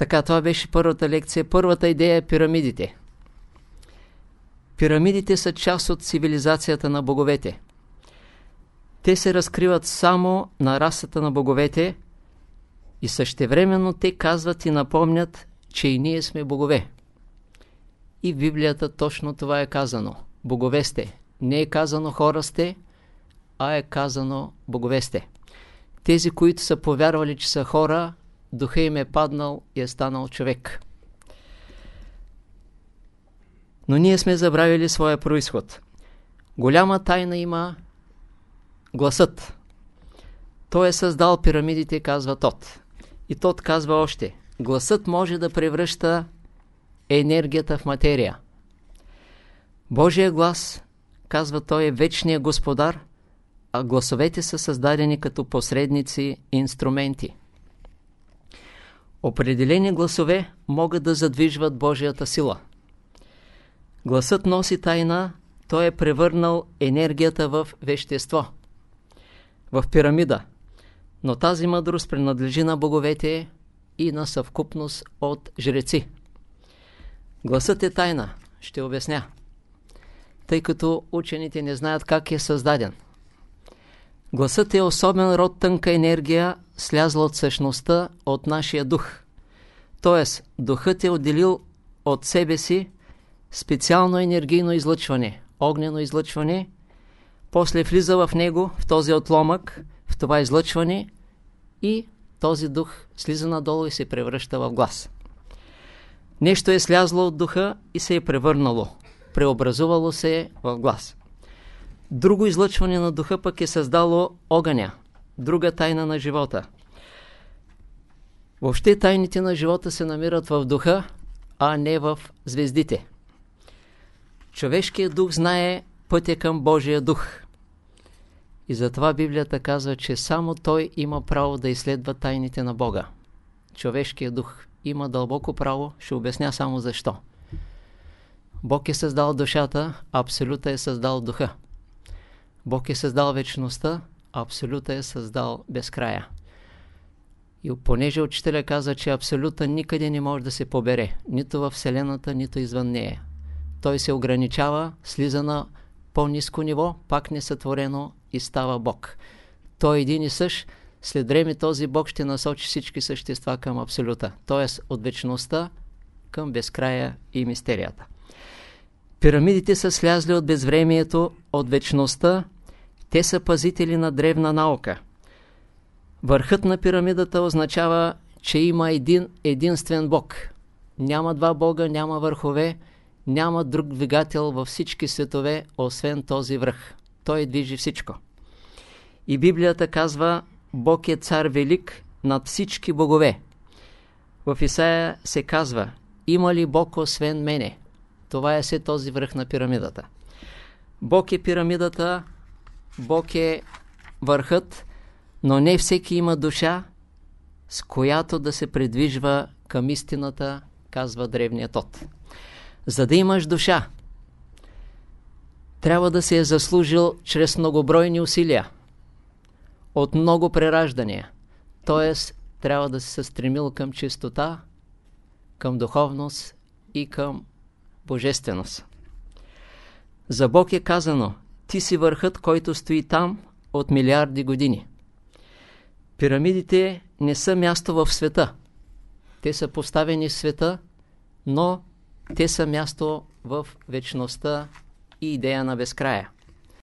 Така, това беше първата лекция. Първата идея е пирамидите. Пирамидите са част от цивилизацията на боговете. Те се разкриват само на расата на боговете и същевременно те казват и напомнят, че и ние сме богове. И в Библията точно това е казано. Богове сте. Не е казано хора сте, а е казано богове сте. Тези, които са повярвали, че са хора, духа им е паднал и е станал човек. Но ние сме забравили своя происход. Голяма тайна има гласът. Той е създал пирамидите, казва Тот. И Тот казва още, гласът може да превръща енергията в материя. Божия глас, казва той, е вечния господар, а гласовете са създадени като посредници инструменти. Определени гласове могат да задвижват Божията сила. Гласът носи тайна, той е превърнал енергията в вещество, в пирамида. Но тази мъдрост принадлежи на боговете и на съвкупност от жреци. Гласът е тайна, ще обясня, тъй като учените не знаят как е създаден. Гласът е особен род тънка енергия, слязла от същността, от нашия дух. Тоест, духът е отделил от себе си специално енергийно излъчване, огнено излъчване, после влиза в него, в този отломък, в това излъчване и този дух слиза надолу и се превръща в глас. Нещо е слязло от духа и се е превърнало, преобразувало се в глас. Друго излъчване на духа пък е създало огъня, друга тайна на живота. Въобще тайните на живота се намират в духа, а не в звездите. Човешкият дух знае пътя към Божия дух. И затова Библията казва, че само той има право да изследва тайните на Бога. Човешкият дух има дълбоко право, ще обясня само защо. Бог е създал душата, Абсолюта е създал духа. Бог е създал вечността, Абсолюта е създал безкрая. И понеже учителя каза, че Абсолюта никъде не може да се побере, нито в Вселената, нито извън нея. Той се ограничава, слиза на по-низко ниво, пак несътворено и става Бог. Той е един и същ, след време този Бог ще насочи всички същества към Абсолюта, т.е. от вечността към безкрая и мистерията. Пирамидите са слязли от безвремието, от вечността, те са пазители на древна наука. Върхът на пирамидата означава, че има един единствен Бог. Няма два Бога, няма върхове, няма друг двигател във всички светове, освен този връх. Той движи всичко. И Библията казва, Бог е цар велик над всички богове. В Исаия се казва, има ли Бог освен мене? Това е се този връх на пирамидата. Бог е пирамидата, Бог е върхът, но не всеки има душа, с която да се придвижва към истината, казва древният от. За да имаш душа, трябва да се е заслужил чрез многобройни усилия, от много прераждания. Т.е. трябва да се стремил към чистота, към духовност и към божественост. За Бог е казано, ти си върхът, който стои там от милиарди години. Пирамидите не са място в света. Те са поставени в света, но те са място в вечността и идея на безкрая.